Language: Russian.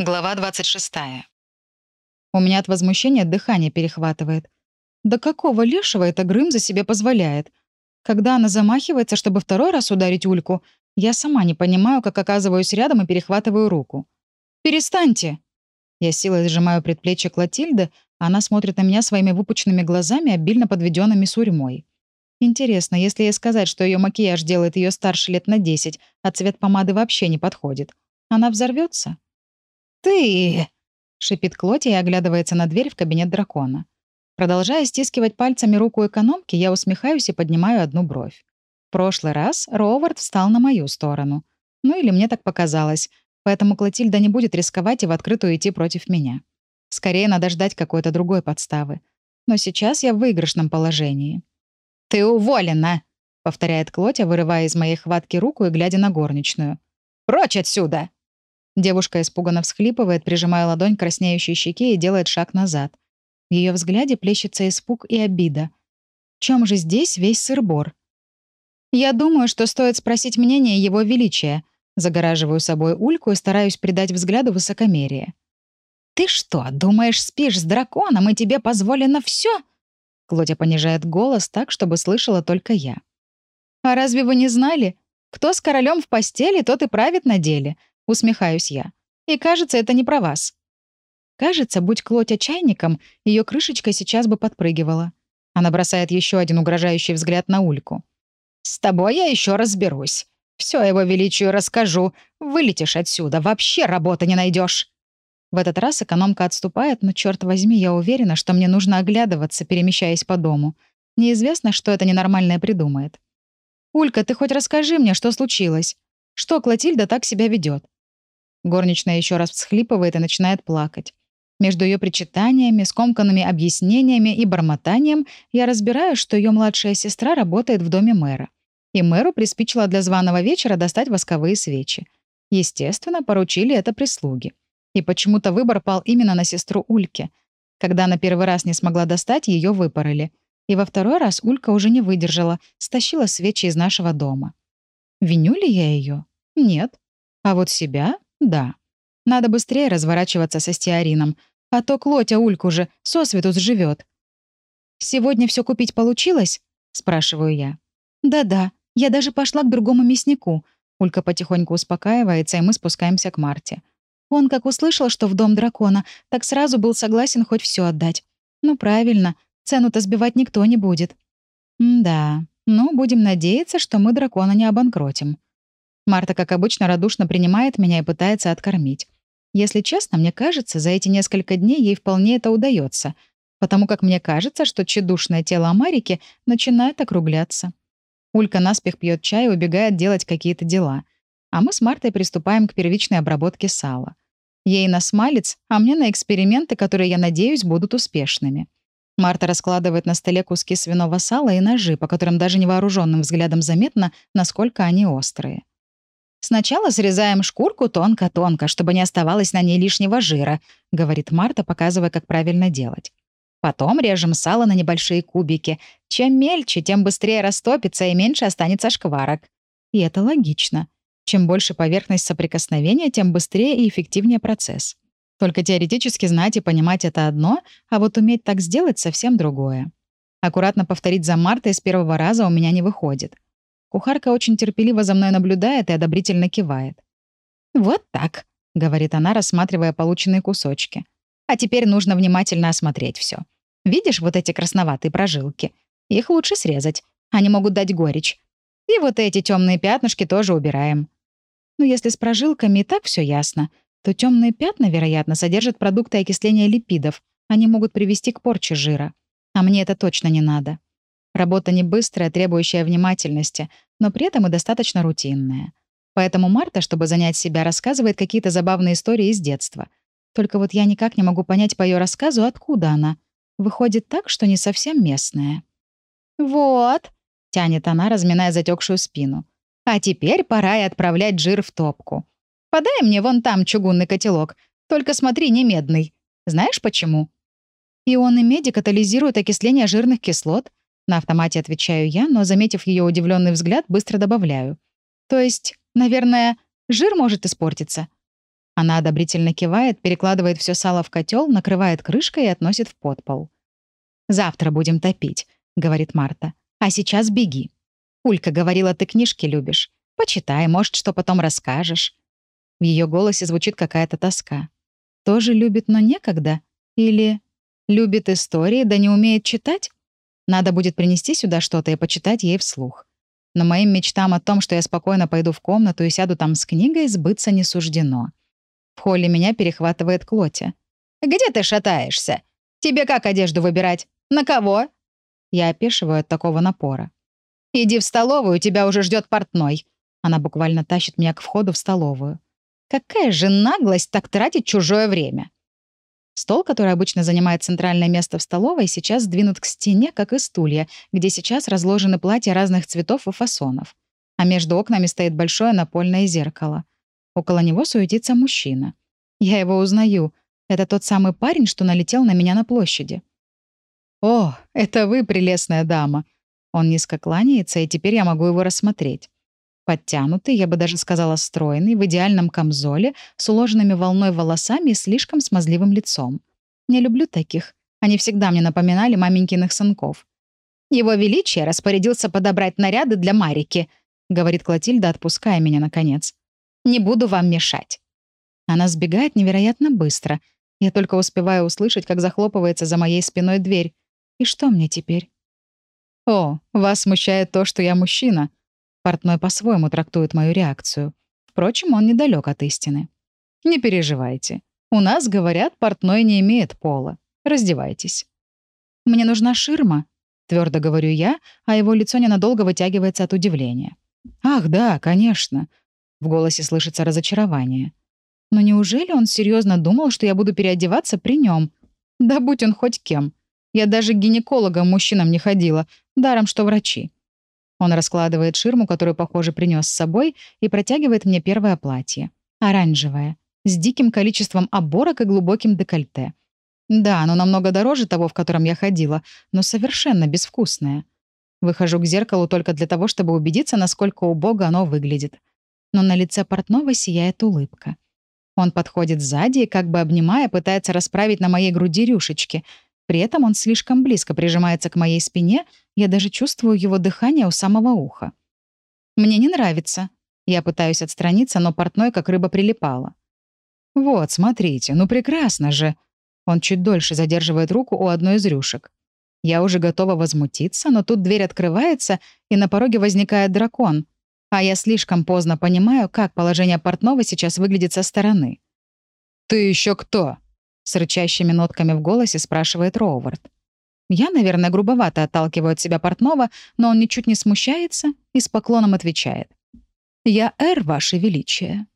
Глава 26. У меня от возмущения дыхание перехватывает. Да какого лешего это Грым за себе позволяет? Когда она замахивается, чтобы второй раз ударить Ульку, я сама не понимаю, как оказываюсь рядом и перехватываю руку. «Перестаньте!» Я силой сжимаю предплечье Клотильды, она смотрит на меня своими выпученными глазами, обильно подведенными сурьмой. Интересно, если ей сказать, что ее макияж делает ее старше лет на 10, а цвет помады вообще не подходит, она взорвется? «Ты!» — шипит Клоти и оглядывается на дверь в кабинет дракона. Продолжая стискивать пальцами руку экономки, я усмехаюсь и поднимаю одну бровь. В прошлый раз Ровард встал на мою сторону. Ну или мне так показалось, поэтому Клотильда не будет рисковать и в открытую идти против меня. Скорее надо ждать какой-то другой подставы. Но сейчас я в выигрышном положении. «Ты уволена!» — повторяет Клотя, вырывая из моей хватки руку и глядя на горничную. «Прочь отсюда!» Девушка испуганно всхлипывает, прижимая ладонь к краснеющей щеке и делает шаг назад. В ее взгляде плещется испуг и обида. В чем же здесь весь сырбор? Я думаю, что стоит спросить мнение Его Величия. Загораживаю собой ульку и стараюсь придать взгляду высокомерие. «Ты что, думаешь, спишь с драконом, и тебе позволено все? Клодя понижает голос так, чтобы слышала только я. «А разве вы не знали? Кто с королем в постели, тот и правит на деле. Усмехаюсь я. И кажется, это не про вас. Кажется, будь Клотя чайником, ее крышечка сейчас бы подпрыгивала. Она бросает еще один угрожающий взгляд на Ульку. «С тобой я еще разберусь. Все его величию расскажу. Вылетишь отсюда, вообще работы не найдешь. В этот раз экономка отступает, но, черт возьми, я уверена, что мне нужно оглядываться, перемещаясь по дому. Неизвестно, что это ненормальное придумает. «Улька, ты хоть расскажи мне, что случилось? Что Клотильда так себя ведет? Горничная еще раз всхлипывает и начинает плакать. Между ее причитаниями, скомканными объяснениями и бормотанием я разбираю, что ее младшая сестра работает в доме мэра. И мэру приспичило для званого вечера достать восковые свечи. Естественно, поручили это прислуги. И почему-то выбор пал именно на сестру Ульке. Когда она первый раз не смогла достать, ее выпороли. И во второй раз Улька уже не выдержала, стащила свечи из нашего дома. Виню ли я ее? Нет. А вот себя да. Надо быстрее разворачиваться со стеарином, а то Клотя Ульку же сосвету сживет. «Сегодня все купить получилось?» — спрашиваю я. «Да-да, я даже пошла к другому мяснику». Улька потихоньку успокаивается, и мы спускаемся к Марте. Он, как услышал, что в дом дракона, так сразу был согласен хоть все отдать. Ну, правильно, цену-то сбивать никто не будет. М да, ну, будем надеяться, что мы дракона не обанкротим. Марта, как обычно, радушно принимает меня и пытается откормить. Если честно, мне кажется, за эти несколько дней ей вполне это удается, потому как мне кажется, что тщедушное тело Амарики начинает округляться. Улька наспех пьет чай и убегает делать какие-то дела. А мы с Мартой приступаем к первичной обработке сала. Ей на смалец, а мне на эксперименты, которые, я надеюсь, будут успешными. Марта раскладывает на столе куски свиного сала и ножи, по которым даже невооруженным взглядом заметно, насколько они острые. «Сначала срезаем шкурку тонко-тонко, чтобы не оставалось на ней лишнего жира», — говорит Марта, показывая, как правильно делать. Потом режем сало на небольшие кубики. Чем мельче, тем быстрее растопится и меньше останется шкварок. И это логично. Чем больше поверхность соприкосновения, тем быстрее и эффективнее процесс. Только теоретически знать и понимать это одно, а вот уметь так сделать совсем другое. Аккуратно повторить за Мартой с первого раза у меня не выходит. Кухарка очень терпеливо за мной наблюдает и одобрительно кивает. «Вот так», — говорит она, рассматривая полученные кусочки. «А теперь нужно внимательно осмотреть все. Видишь вот эти красноватые прожилки? Их лучше срезать. Они могут дать горечь. И вот эти темные пятнышки тоже убираем. Но если с прожилками и так все ясно, то темные пятна, вероятно, содержат продукты окисления липидов. Они могут привести к порче жира. А мне это точно не надо. Работа не быстрая, требующая внимательности, но при этом и достаточно рутинная. Поэтому Марта, чтобы занять себя, рассказывает какие-то забавные истории из детства. Только вот я никак не могу понять по ее рассказу, откуда она. Выходит так, что не совсем местная. «Вот», — тянет она, разминая затекшую спину. «А теперь пора и отправлять жир в топку. Подай мне вон там чугунный котелок, только смотри, не медный. Знаешь почему?» Ионы меди катализируют окисление жирных кислот, на автомате отвечаю я, но, заметив ее удивленный взгляд, быстро добавляю. То есть, наверное, жир может испортиться. Она одобрительно кивает, перекладывает все сало в котел, накрывает крышкой и относит в подпол. «Завтра будем топить», — говорит Марта. «А сейчас беги. Улька говорила, ты книжки любишь. Почитай, может, что потом расскажешь». В ее голосе звучит какая-то тоска. Тоже любит, но некогда? Или любит истории, да не умеет читать? Надо будет принести сюда что-то и почитать ей вслух. Но моим мечтам о том, что я спокойно пойду в комнату и сяду там с книгой, сбыться не суждено. В холле меня перехватывает Клотя. «Где ты шатаешься? Тебе как одежду выбирать? На кого?» Я опешиваю от такого напора. «Иди в столовую, тебя уже ждет портной». Она буквально тащит меня к входу в столовую. Какая же наглость так тратить чужое время? Стол, который обычно занимает центральное место в столовой, сейчас сдвинут к стене, как и стулья, где сейчас разложены платья разных цветов и фасонов. А между окнами стоит большое напольное зеркало. Около него суетится мужчина. Я его узнаю. Это тот самый парень, что налетел на меня на площади. «О, это вы, прелестная дама!» Он низко кланяется, и теперь я могу его рассмотреть. Подтянутый, я бы даже сказала стройный, в идеальном камзоле, с уложенными волной волосами и слишком смазливым лицом. Не люблю таких. Они всегда мне напоминали маменькиных сынков. «Его Величие распорядился подобрать наряды для Марики», — говорит Клотильда, отпуская меня, наконец. «Не буду вам мешать». Она сбегает невероятно быстро. Я только успеваю услышать, как захлопывается за моей спиной дверь. И что мне теперь? «О, вас смущает то, что я мужчина», Портной по-своему трактует мою реакцию. Впрочем, он недалек от истины. «Не переживайте. У нас, говорят, портной не имеет пола. Раздевайтесь». «Мне нужна ширма», — твердо говорю я, а его лицо ненадолго вытягивается от удивления. «Ах, да, конечно». В голосе слышится разочарование. Но неужели он серьезно думал, что я буду переодеваться при нем? Да будь он хоть кем. Я даже к гинекологам мужчинам не ходила, даром что врачи. Он раскладывает ширму, которую, похоже, принес с собой, и протягивает мне первое платье. Оранжевое, с диким количеством оборок и глубоким декольте. Да, оно намного дороже того, в котором я ходила, но совершенно безвкусное. Выхожу к зеркалу только для того, чтобы убедиться, насколько убого оно выглядит. Но на лице портного сияет улыбка. Он подходит сзади и, как бы обнимая, пытается расправить на моей груди рюшечки — при этом он слишком близко прижимается к моей спине, я даже чувствую его дыхание у самого уха. Мне не нравится. Я пытаюсь отстраниться, но портной как рыба прилипала. «Вот, смотрите, ну прекрасно же!» Он чуть дольше задерживает руку у одной из рюшек. Я уже готова возмутиться, но тут дверь открывается, и на пороге возникает дракон. А я слишком поздно понимаю, как положение портного сейчас выглядит со стороны. «Ты еще кто?» С рычащими нотками в голосе спрашивает Роувард. Я, наверное, грубовато отталкиваю от себя портного, но он ничуть не смущается и с поклоном отвечает. «Я Эр, Ваше Величие».